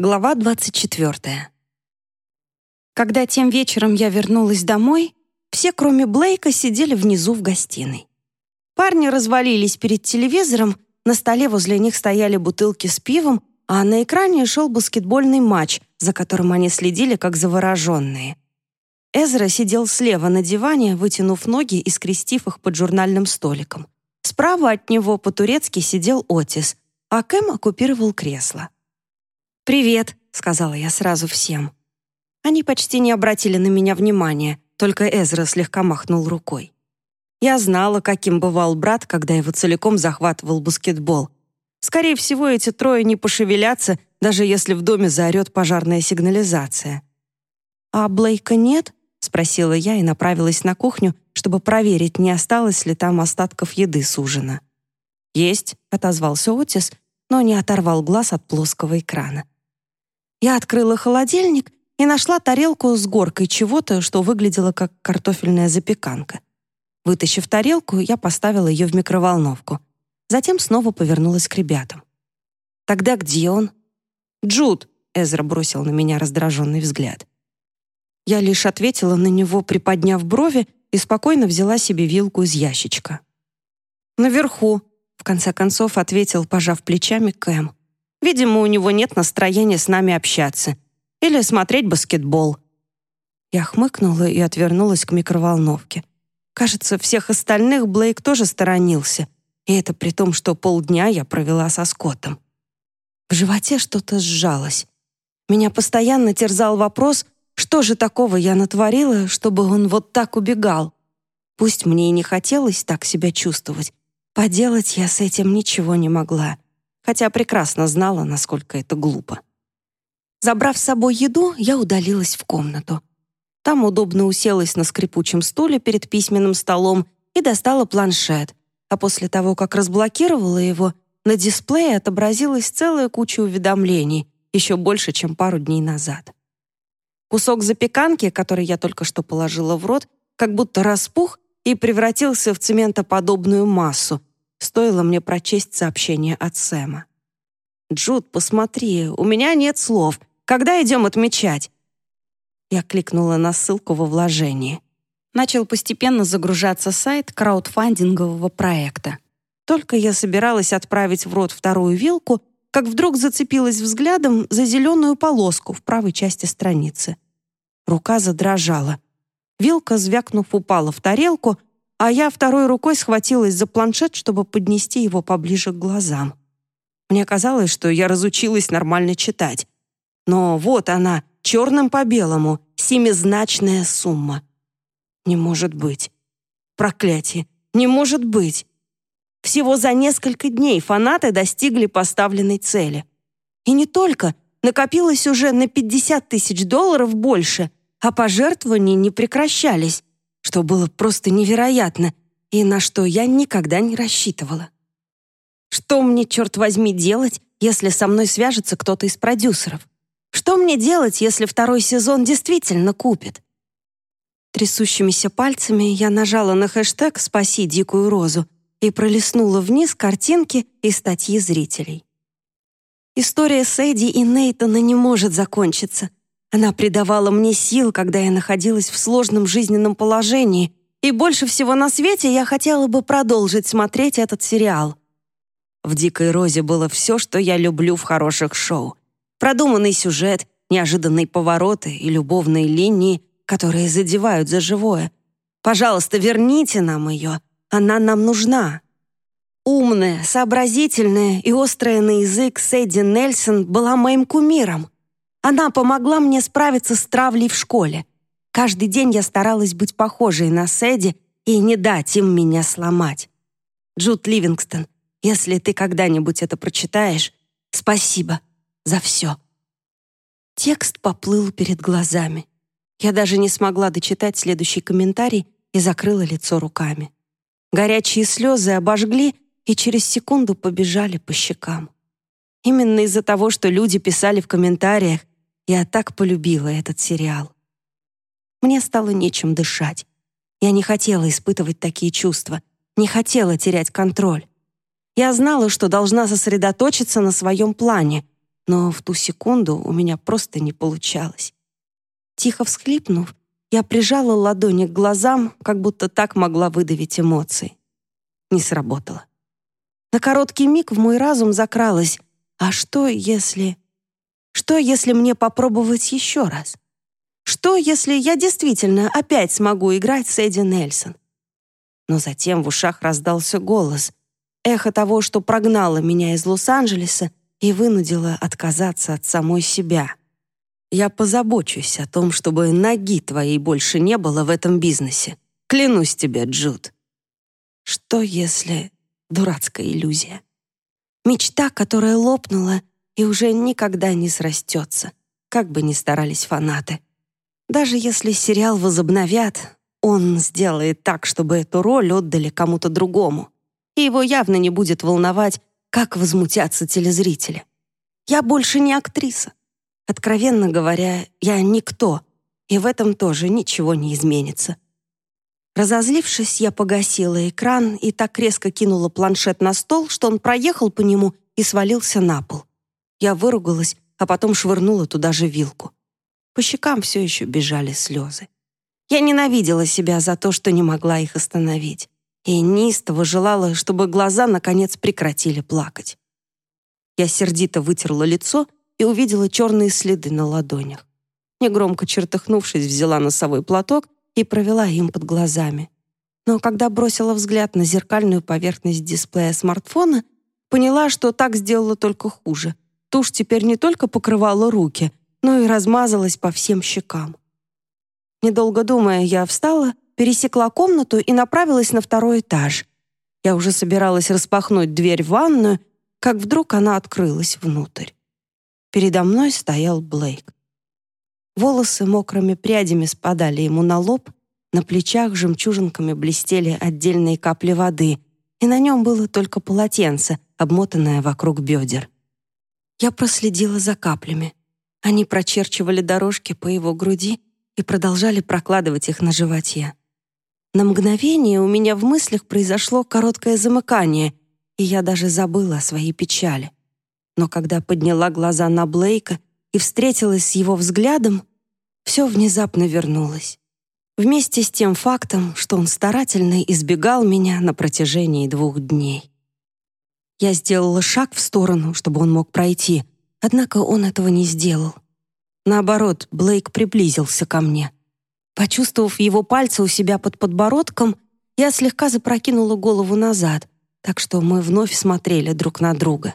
Глава 24. Когда тем вечером я вернулась домой, все, кроме Блейка, сидели внизу в гостиной. Парни развалились перед телевизором, на столе возле них стояли бутылки с пивом, а на экране шел баскетбольный матч, за которым они следили как завороженные. Эзра сидел слева на диване, вытянув ноги и скрестив их под журнальным столиком. Справа от него по-турецки сидел Отис, а Кэм оккупировал кресло. «Привет», — сказала я сразу всем. Они почти не обратили на меня внимания, только Эзра слегка махнул рукой. Я знала, каким бывал брат, когда его целиком захватывал баскетбол. Скорее всего, эти трое не пошевелятся, даже если в доме заорет пожарная сигнализация. «А Блейка нет?» — спросила я и направилась на кухню, чтобы проверить, не осталось ли там остатков еды с ужина. «Есть», — отозвался Отис, но не оторвал глаз от плоского экрана. Я открыла холодильник и нашла тарелку с горкой чего-то, что выглядело как картофельная запеканка. Вытащив тарелку, я поставила ее в микроволновку. Затем снова повернулась к ребятам. «Тогда где он?» «Джуд!» — Эзра бросил на меня раздраженный взгляд. Я лишь ответила на него, приподняв брови, и спокойно взяла себе вилку из ящичка. «Наверху», — в конце концов ответил, пожав плечами, Кэм. Видимо, у него нет настроения с нами общаться. Или смотреть баскетбол. Я хмыкнула и отвернулась к микроволновке. Кажется, всех остальных Блейк тоже сторонился. И это при том, что полдня я провела со Скоттом. В животе что-то сжалось. Меня постоянно терзал вопрос, что же такого я натворила, чтобы он вот так убегал. Пусть мне и не хотелось так себя чувствовать, поделать я с этим ничего не могла хотя прекрасно знала, насколько это глупо. Забрав с собой еду, я удалилась в комнату. Там удобно уселась на скрипучем стуле перед письменным столом и достала планшет, а после того, как разблокировала его, на дисплее отобразилась целая куча уведомлений, еще больше, чем пару дней назад. Кусок запеканки, который я только что положила в рот, как будто распух и превратился в цементоподобную массу, Стоило мне прочесть сообщение от Сэма. «Джуд, посмотри, у меня нет слов. Когда идем отмечать?» Я кликнула на ссылку во вложении. Начал постепенно загружаться сайт краудфандингового проекта. Только я собиралась отправить в рот вторую вилку, как вдруг зацепилась взглядом за зеленую полоску в правой части страницы. Рука задрожала. Вилка, звякнув, упала в тарелку, а я второй рукой схватилась за планшет, чтобы поднести его поближе к глазам. Мне казалось, что я разучилась нормально читать. Но вот она, черным по белому, семизначная сумма. Не может быть. Проклятие. Не может быть. Всего за несколько дней фанаты достигли поставленной цели. И не только. Накопилось уже на 50 тысяч долларов больше, а пожертвования не прекращались что было просто невероятно и на что я никогда не рассчитывала. Что мне, черт возьми, делать, если со мной свяжется кто-то из продюсеров? Что мне делать, если второй сезон действительно купит? Трясущимися пальцами я нажала на хэштег «Спаси дикую розу» и пролистнула вниз картинки и статьи зрителей. История Сэдди и Нейтана не может закончиться — она придавала мне сил, когда я находилась в сложном жизненном положении, и больше всего на свете я хотела бы продолжить смотреть этот сериал. В «Дикой розе» было все, что я люблю в хороших шоу. Продуманный сюжет, неожиданные повороты и любовные линии, которые задевают за живое. Пожалуйста, верните нам ее. Она нам нужна. Умная, сообразительная и острая на язык Сэдди Нельсон была моим кумиром. Она помогла мне справиться с травлей в школе. Каждый день я старалась быть похожей на Сэдди и не дать им меня сломать. Джуд Ливингстон, если ты когда-нибудь это прочитаешь, спасибо за все. Текст поплыл перед глазами. Я даже не смогла дочитать следующий комментарий и закрыла лицо руками. Горячие слезы обожгли и через секунду побежали по щекам. Именно из-за того, что люди писали в комментариях, я так полюбила этот сериал. Мне стало нечем дышать. Я не хотела испытывать такие чувства, не хотела терять контроль. Я знала, что должна сосредоточиться на своем плане, но в ту секунду у меня просто не получалось. Тихо всхлипнув, я прижала ладони к глазам, как будто так могла выдавить эмоции. Не сработало. На короткий миг в мой разум закралось «А что, если...» Что, если мне попробовать еще раз? Что, если я действительно опять смогу играть с Эдди Нельсон? Но затем в ушах раздался голос, эхо того, что прогнало меня из Лос-Анджелеса и вынудило отказаться от самой себя. Я позабочусь о том, чтобы ноги твоей больше не было в этом бизнесе. Клянусь тебе, Джуд. Что если... Дурацкая иллюзия. Мечта, которая лопнула и уже никогда не срастется, как бы ни старались фанаты. Даже если сериал возобновят, он сделает так, чтобы эту роль отдали кому-то другому. И его явно не будет волновать, как возмутятся телезрители. Я больше не актриса. Откровенно говоря, я никто, и в этом тоже ничего не изменится. Разозлившись, я погасила экран и так резко кинула планшет на стол, что он проехал по нему и свалился на пол. Я выругалась, а потом швырнула туда же вилку. По щекам все еще бежали слезы. Я ненавидела себя за то, что не могла их остановить, и неистово желала, чтобы глаза наконец прекратили плакать. Я сердито вытерла лицо и увидела черные следы на ладонях. Негромко чертыхнувшись, взяла носовой платок и провела им под глазами. Но когда бросила взгляд на зеркальную поверхность дисплея смартфона, поняла, что так сделала только хуже. Тушь теперь не только покрывала руки, но и размазалась по всем щекам. Недолго думая, я встала, пересекла комнату и направилась на второй этаж. Я уже собиралась распахнуть дверь в ванную, как вдруг она открылась внутрь. Передо мной стоял Блейк. Волосы мокрыми прядями спадали ему на лоб, на плечах жемчужинками блестели отдельные капли воды, и на нем было только полотенце, обмотанное вокруг бедер. Я проследила за каплями. Они прочерчивали дорожки по его груди и продолжали прокладывать их на животе. На мгновение у меня в мыслях произошло короткое замыкание, и я даже забыла о своей печали. Но когда подняла глаза на Блейка и встретилась с его взглядом, все внезапно вернулось. Вместе с тем фактом, что он старательно избегал меня на протяжении двух дней. Я сделала шаг в сторону, чтобы он мог пройти, однако он этого не сделал. Наоборот, Блейк приблизился ко мне. Почувствовав его пальцы у себя под подбородком, я слегка запрокинула голову назад, так что мы вновь смотрели друг на друга.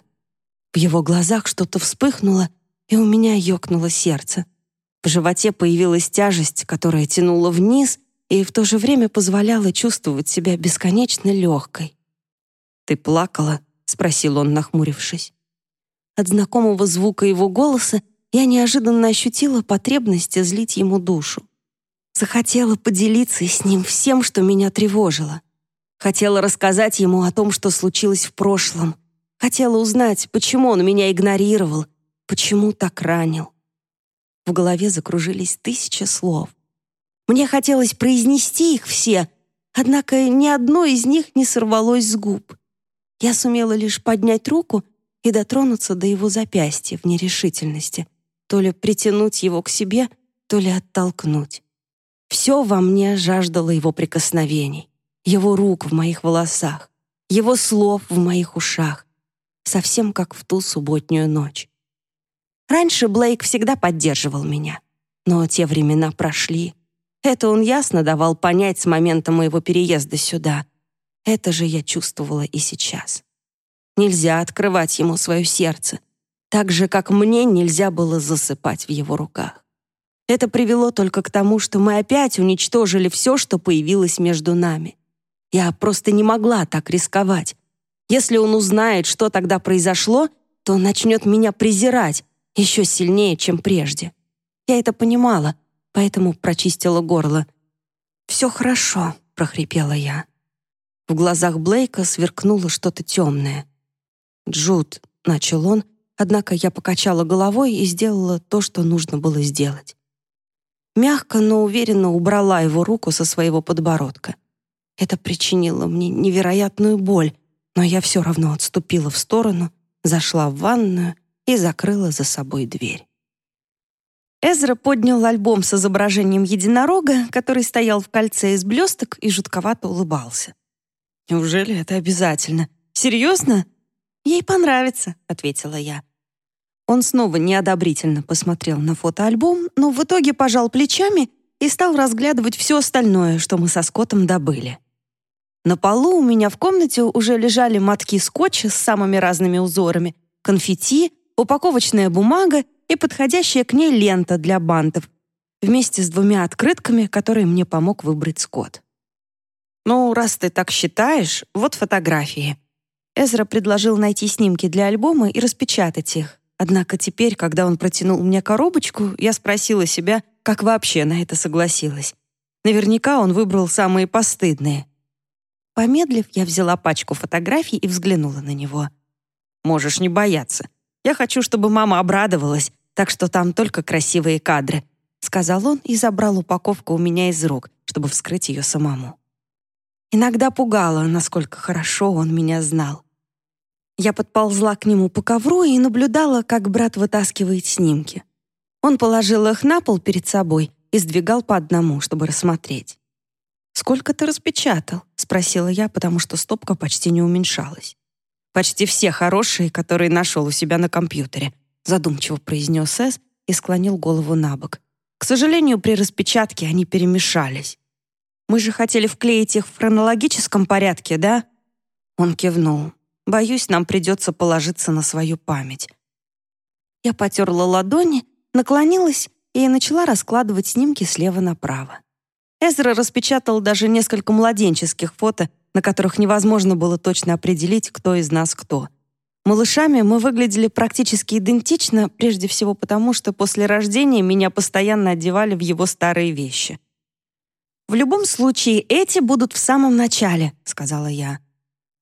В его глазах что-то вспыхнуло, и у меня ёкнуло сердце. В животе появилась тяжесть, которая тянула вниз и в то же время позволяла чувствовать себя бесконечно легкой. «Ты плакала?» — спросил он, нахмурившись. От знакомого звука его голоса я неожиданно ощутила потребность злить ему душу. Захотела поделиться с ним всем, что меня тревожило. Хотела рассказать ему о том, что случилось в прошлом. Хотела узнать, почему он меня игнорировал, Почему так ранил? В голове закружились тысячи слов. Мне хотелось произнести их все, однако ни одно из них не сорвалось с губ. Я сумела лишь поднять руку и дотронуться до его запястья в нерешительности, то ли притянуть его к себе, то ли оттолкнуть. Все во мне жаждало его прикосновений, его рук в моих волосах, его слов в моих ушах, совсем как в ту субботнюю ночь. Раньше Блейк всегда поддерживал меня. Но те времена прошли. Это он ясно давал понять с момента моего переезда сюда. Это же я чувствовала и сейчас. Нельзя открывать ему свое сердце, так же, как мне нельзя было засыпать в его руках. Это привело только к тому, что мы опять уничтожили все, что появилось между нами. Я просто не могла так рисковать. Если он узнает, что тогда произошло, то начнет меня презирать, еще сильнее, чем прежде. Я это понимала, поэтому прочистила горло. «Все хорошо», — прохрипела я. В глазах Блейка сверкнуло что-то темное. «Джуд», — начал он, однако я покачала головой и сделала то, что нужно было сделать. Мягко, но уверенно убрала его руку со своего подбородка. Это причинило мне невероятную боль, но я все равно отступила в сторону, зашла в ванную и закрыла за собой дверь. Эзра поднял альбом с изображением единорога, который стоял в кольце из блесток и жутковато улыбался. «Неужели это обязательно? Серьезно?» «Ей понравится», — ответила я. Он снова неодобрительно посмотрел на фотоальбом, но в итоге пожал плечами и стал разглядывать все остальное, что мы со Скоттом добыли. На полу у меня в комнате уже лежали мотки скотча с самыми разными узорами, конфетти, упаковочная бумага и подходящая к ней лента для бантов, вместе с двумя открытками, которые мне помог выбрать Скотт. «Ну, раз ты так считаешь, вот фотографии». Эзра предложил найти снимки для альбома и распечатать их. Однако теперь, когда он протянул мне коробочку, я спросила себя, как вообще на это согласилась. Наверняка он выбрал самые постыдные. Помедлив, я взяла пачку фотографий и взглянула на него. «Можешь не бояться. Я хочу, чтобы мама обрадовалась, так что там только красивые кадры», сказал он и забрал упаковку у меня из рук, чтобы вскрыть ее самому. Иногда пугало, насколько хорошо он меня знал. Я подползла к нему по ковру и наблюдала, как брат вытаскивает снимки. Он положил их на пол перед собой и сдвигал по одному, чтобы рассмотреть. «Сколько ты распечатал?» — спросила я, потому что стопка почти не уменьшалась. «Почти все хорошие, которые нашел у себя на компьютере», — задумчиво произнес Эс и склонил голову на бок. «К сожалению, при распечатке они перемешались. Мы же хотели вклеить их в хронологическом порядке, да?» Он кивнул. «Боюсь, нам придется положиться на свою память». Я потерла ладони, наклонилась и начала раскладывать снимки слева направо. Эзра распечатал даже несколько младенческих фото, на которых невозможно было точно определить, кто из нас кто. Малышами мы выглядели практически идентично, прежде всего потому, что после рождения меня постоянно одевали в его старые вещи. «В любом случае, эти будут в самом начале», — сказала я.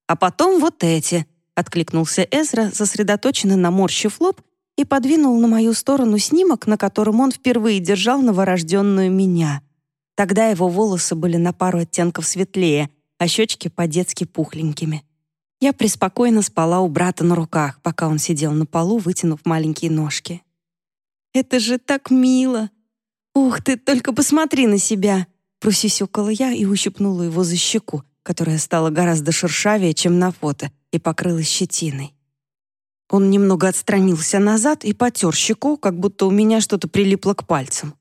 «А потом вот эти», — откликнулся Эзра, сосредоточенно наморщив лоб, и подвинул на мою сторону снимок, на котором он впервые держал новорожденную меня. Тогда его волосы были на пару оттенков светлее, а щечки по-детски пухленькими. Я преспокойно спала у брата на руках, пока он сидел на полу, вытянув маленькие ножки. «Это же так мило! Ух ты, только посмотри на себя!» Просисюкала я и ущипнула его за щеку, которая стала гораздо шершавее, чем на фото, и покрылась щетиной. Он немного отстранился назад и потер щеку, как будто у меня что-то прилипло к пальцам.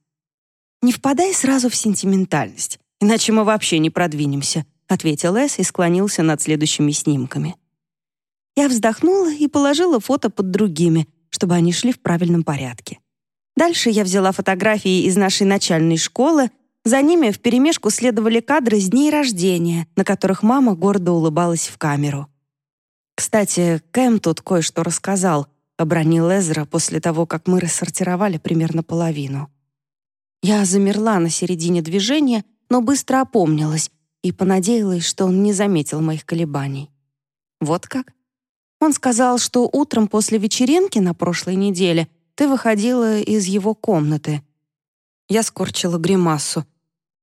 «Не впадай сразу в сентиментальность, иначе мы вообще не продвинемся», ответил Эс и склонился над следующими снимками. Я вздохнула и положила фото под другими, чтобы они шли в правильном порядке. Дальше я взяла фотографии из нашей начальной школы за ними вперемешку следовали кадры с дней рождения, на которых мама гордо улыбалась в камеру. «Кстати, Кэм тут кое-что рассказал», — обронил Эзра после того, как мы рассортировали примерно половину. Я замерла на середине движения, но быстро опомнилась и понадеялась, что он не заметил моих колебаний. Вот как? Он сказал, что утром после вечеринки на прошлой неделе ты выходила из его комнаты. Я скорчила гримасу.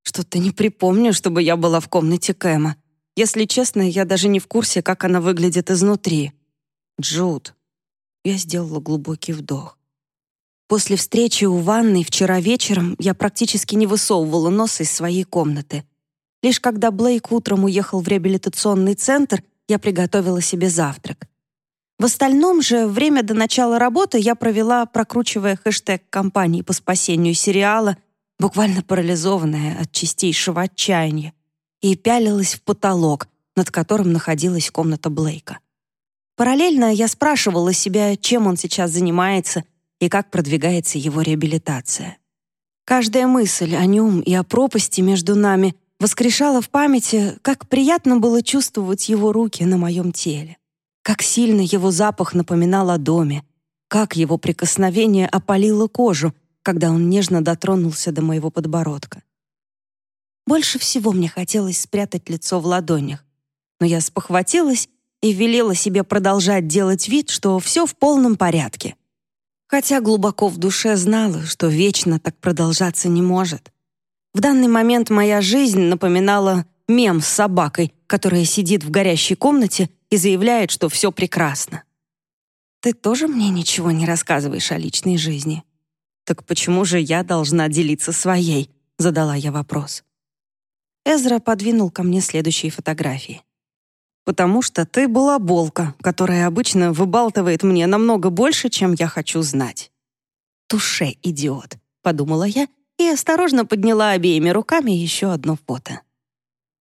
Что-то не припомню, чтобы я была в комнате Кэма. Если честно, я даже не в курсе, как она выглядит изнутри. Джуд. Я сделала глубокий вдох. После встречи у ванной вчера вечером я практически не высовывала нос из своей комнаты. Лишь когда Блейк утром уехал в реабилитационный центр, я приготовила себе завтрак. В остальном же время до начала работы я провела, прокручивая хэштег компании по спасению сериала буквально парализованная от чистейшего отчаяния, и пялилась в потолок, над которым находилась комната Блейка. Параллельно я спрашивала себя, чем он сейчас занимается и как продвигается его реабилитация. Каждая мысль о нем и о пропасти между нами воскрешала в памяти, как приятно было чувствовать его руки на моем теле, как сильно его запах напоминал о доме, как его прикосновение опалило кожу, когда он нежно дотронулся до моего подбородка. Больше всего мне хотелось спрятать лицо в ладонях, но я спохватилась и велела себе продолжать делать вид, что все в полном порядке. Хотя глубоко в душе знала, что вечно так продолжаться не может. В данный момент моя жизнь напоминала мем с собакой, которая сидит в горящей комнате и заявляет, что все прекрасно. «Ты тоже мне ничего не рассказываешь о личной жизни?» «Так почему же я должна делиться своей?» — задала я вопрос. Эзра подвинул ко мне следующие фотографии. «Потому что ты была болка, которая обычно выбалтывает мне намного больше, чем я хочу знать». «Туше, идиот», — подумала я и осторожно подняла обеими руками еще одно фото.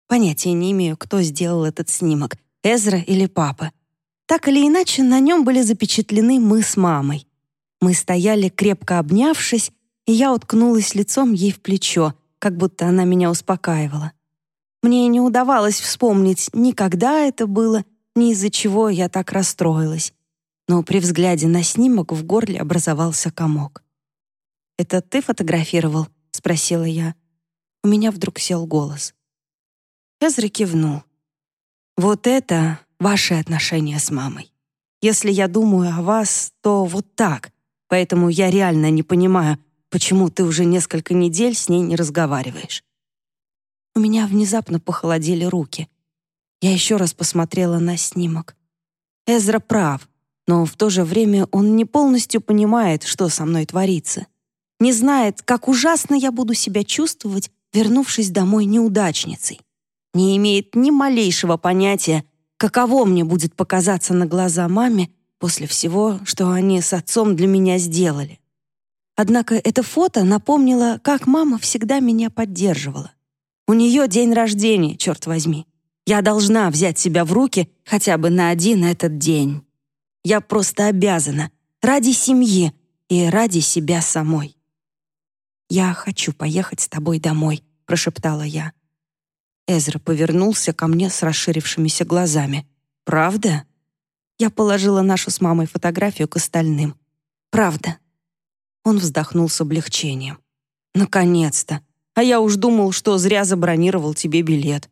Понятия не имею, кто сделал этот снимок, Эзра или папа. Так или иначе, на нем были запечатлены мы с мамой. Мы стояли, крепко обнявшись, и я уткнулась лицом ей в плечо, как будто она меня успокаивала. Мне не удавалось вспомнить, ни когда это было, ни из-за чего я так расстроилась. Но при взгляде на снимок в горле образовался комок. «Это ты фотографировал?» — спросила я. У меня вдруг сел голос. Эзра кивнул. «Вот это ваши отношения с мамой. Если я думаю о вас, то вот так. Поэтому я реально не понимаю, почему ты уже несколько недель с ней не разговариваешь». У меня внезапно похолодели руки. Я еще раз посмотрела на снимок. Эзра прав, но в то же время он не полностью понимает, что со мной творится. Не знает, как ужасно я буду себя чувствовать, вернувшись домой неудачницей не имеет ни малейшего понятия, каково мне будет показаться на глаза маме после всего, что они с отцом для меня сделали. Однако это фото напомнило, как мама всегда меня поддерживала. У нее день рождения, черт возьми. Я должна взять себя в руки хотя бы на один этот день. Я просто обязана, ради семьи и ради себя самой. «Я хочу поехать с тобой домой», — прошептала я. Эзра повернулся ко мне с расширившимися глазами. «Правда?» Я положила нашу с мамой фотографию к остальным. «Правда». Он вздохнул с облегчением. «Наконец-то! А я уж думал, что зря забронировал тебе билет».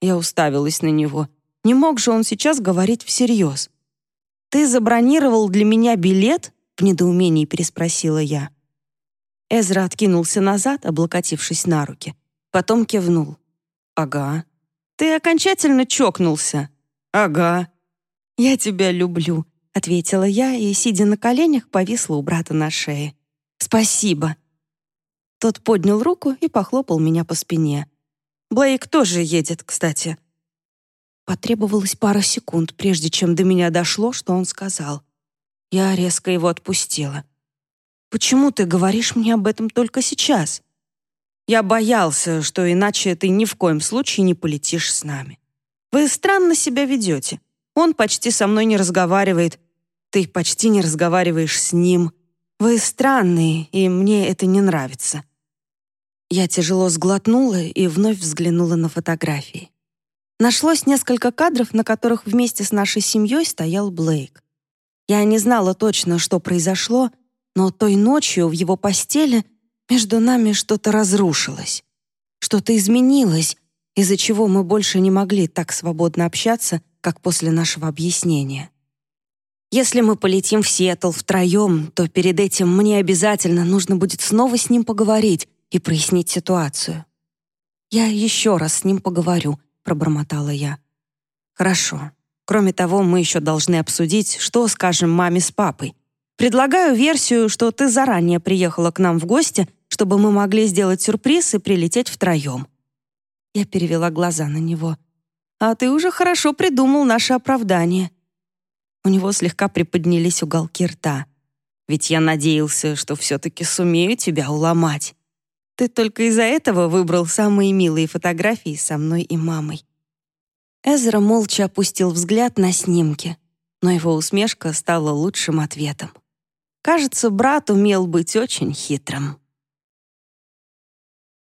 Я уставилась на него. Не мог же он сейчас говорить всерьез. «Ты забронировал для меня билет?» — в недоумении переспросила я. Эзра откинулся назад, облокотившись на руки. Потом кивнул. «Ага». «Ты окончательно чокнулся?» «Ага». «Я тебя люблю», — ответила я и, сидя на коленях, повисла у брата на шее. «Спасибо». Тот поднял руку и похлопал меня по спине. «Блейк тоже едет, кстати». Потребовалось пара секунд, прежде чем до меня дошло, что он сказал. Я резко его отпустила. «Почему ты говоришь мне об этом только сейчас?» Я боялся, что иначе ты ни в коем случае не полетишь с нами. Вы странно себя ведете. Он почти со мной не разговаривает. Ты почти не разговариваешь с ним. Вы странные, и мне это не нравится». Я тяжело сглотнула и вновь взглянула на фотографии. Нашлось несколько кадров, на которых вместе с нашей семьей стоял Блейк. Я не знала точно, что произошло, но той ночью в его постели между нами что-то разрушилось, что-то изменилось, из-за чего мы больше не могли так свободно общаться, как после нашего объяснения. Если мы полетим в Сиэтл втроем, то перед этим мне обязательно нужно будет снова с ним поговорить и прояснить ситуацию. «Я еще раз с ним поговорю», — пробормотала я. «Хорошо. Кроме того, мы еще должны обсудить, что скажем маме с папой. Предлагаю версию, что ты заранее приехала к нам в гости чтобы мы могли сделать сюрприз и прилететь втроем. Я перевела глаза на него. «А ты уже хорошо придумал наше оправдание». У него слегка приподнялись уголки рта. «Ведь я надеялся, что все-таки сумею тебя уломать. Ты только из-за этого выбрал самые милые фотографии со мной и мамой». Эзра молча опустил взгляд на снимки, но его усмешка стала лучшим ответом. Кажется, брат умел быть очень хитрым.